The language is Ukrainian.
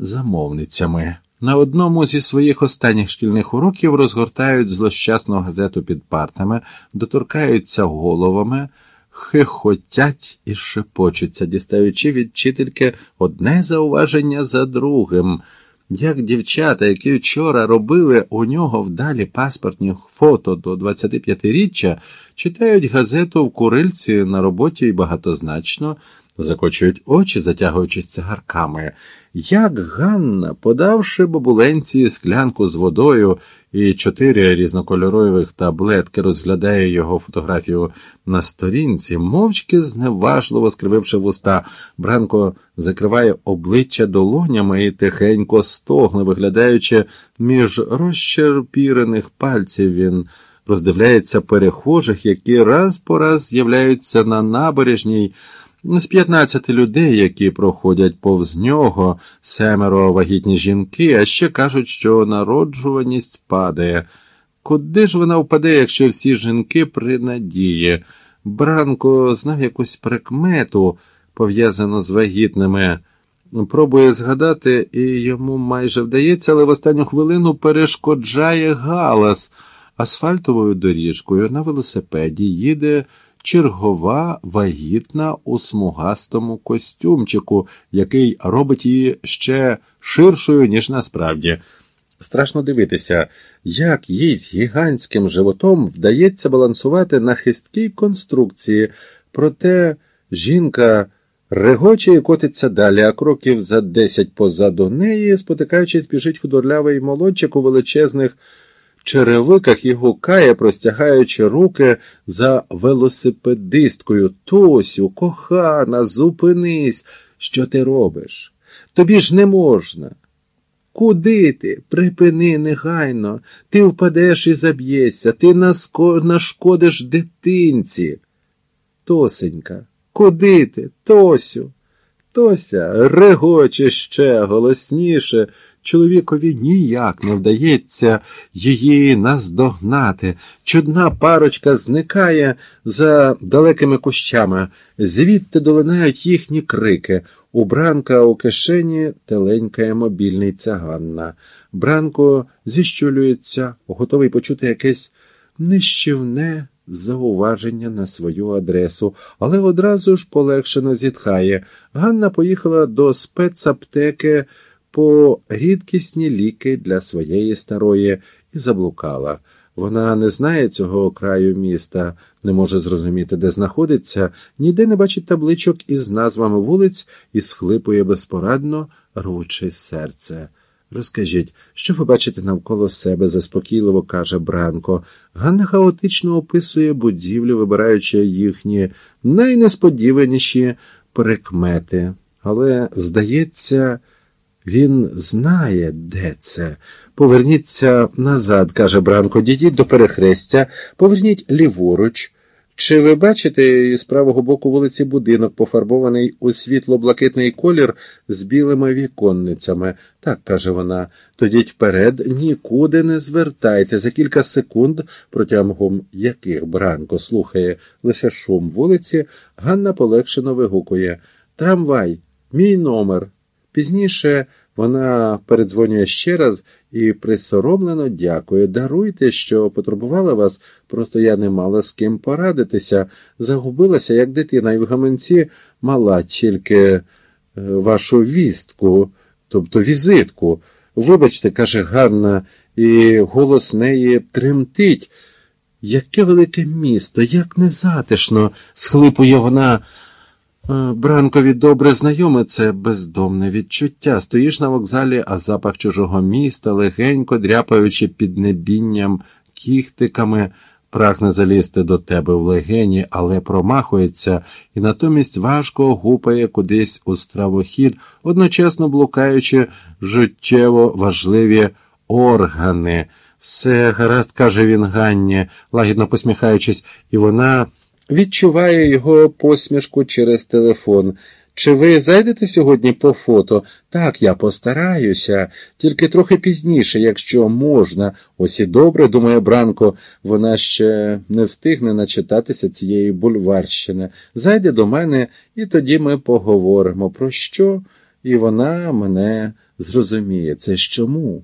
замовницями. На одному зі своїх останніх шкільних уроків розгортають злощасну газету під партами, доторкаються головами, хихотять і шепочуться, дістаючи від вчительки одне зауваження за другим. Як дівчата, які вчора робили у нього вдалі паспортні фото до 25-річчя, читають газету в курильці на роботі і багатозначно закочують очі, затягуючись цигарками. Як Ганна, подавши бабуленці склянку з водою і чотири різнокольорових таблетки, розглядає його фотографію на сторінці, мовчки зневажливо скрививши вуста, Бранко закриває обличчя долонями і тихенько стогне, виглядаючи між розчерпірених пальців він. Роздивляється перехожих, які раз по раз з'являються на набережній. З 15 людей, які проходять повз нього, семеро вагітні жінки, а ще кажуть, що народжуваність падає. Куди ж вона впаде, якщо всі жінки при надії? Бранко знав якусь прикмету, пов'язану з вагітними. Пробує згадати, і йому майже вдається, але в останню хвилину перешкоджає галас. Асфальтовою доріжкою на велосипеді їде чергова вагітна у смугастому костюмчику, який робить її ще ширшою, ніж насправді. Страшно дивитися, як їй з гігантським животом вдається балансувати на хисткій конструкції, проте жінка регоче і котиться далі, а кроків за десять позаду неї, спотикаючись, біжить худорлявий молодчик у величезних черевиках і гукає, простягаючи руки за велосипедисткою. Тосю, кохана, зупинись, що ти робиш? Тобі ж не можна. Куди ти? Припини негайно, ти впадеш і заб'єшся, ти нашкодиш дитинці. Тосенька, куди ти, Тосю? Тося регоче ще голосніше. Чоловікові ніяк не вдається її наздогнати. Чудна парочка зникає за далекими кущами, звідти долинають їхні крики. У Бранка у кишені теленькає мобільниця Ганна. Бранко зіщулюється, готовий почути якесь нищівне зауваження на свою адресу, але одразу ж полегшено зітхає. Ганна поїхала до спецаптеки по рідкісні ліки для своєї старої і заблукала. Вона не знає цього краю міста, не може зрозуміти, де знаходиться, ніде не бачить табличок із назвами вулиць і схлипує безпорадно, рвучи серце. Розкажіть, що ви бачите навколо себе, заспокійливо каже Бранко. Ганна хаотично описує будівлю, вибираючи їхні найнесподіваніші прикмети. Але, здається, він знає, де це. Поверніться назад, каже Бранко, дійдіть до перехрестя, поверніть ліворуч. Чи ви бачите з правого боку вулиці будинок, пофарбований у світло-блакитний колір з білими віконницями? Так, каже вона, тоді вперед нікуди не звертайте. За кілька секунд, протягом яких Бранко слухає лише шум вулиці, Ганна полегшено вигукує Трамвай, мій номер. Пізніше вона передзвонює ще раз і присоромлено дякує. Даруйте, що потурбувала вас, просто я не мала з ким порадитися. Загубилася, як дитина, і в гаманці мала тільки е, вашу вістку, тобто візитку. Вибачте, каже Ганна, і голос неї тремтить. Яке велике місто, як незатишно, схлипує вона. Е, Бранкові добре знайоме це бездомне відчуття. Стоїш на вокзалі, а запах чужого міста, легенько дряпаючи під небінням кіхтиками, прагне залізти до тебе в легені, але промахується і натомість важко гупає кудись у стравохід, одночасно блукаючи життєво важливі органи. Все гаразд, каже він Ганні, лагідно посміхаючись, і вона. Відчуває його посмішку через телефон. Чи ви зайдете сьогодні по фото? Так, я постараюся, тільки трохи пізніше, якщо можна. Ось і добре, думає Бранко, вона ще не встигне начитатися цієї бульварщини. Зайде до мене, і тоді ми поговоримо про що, і вона мене зрозуміє це ж чому.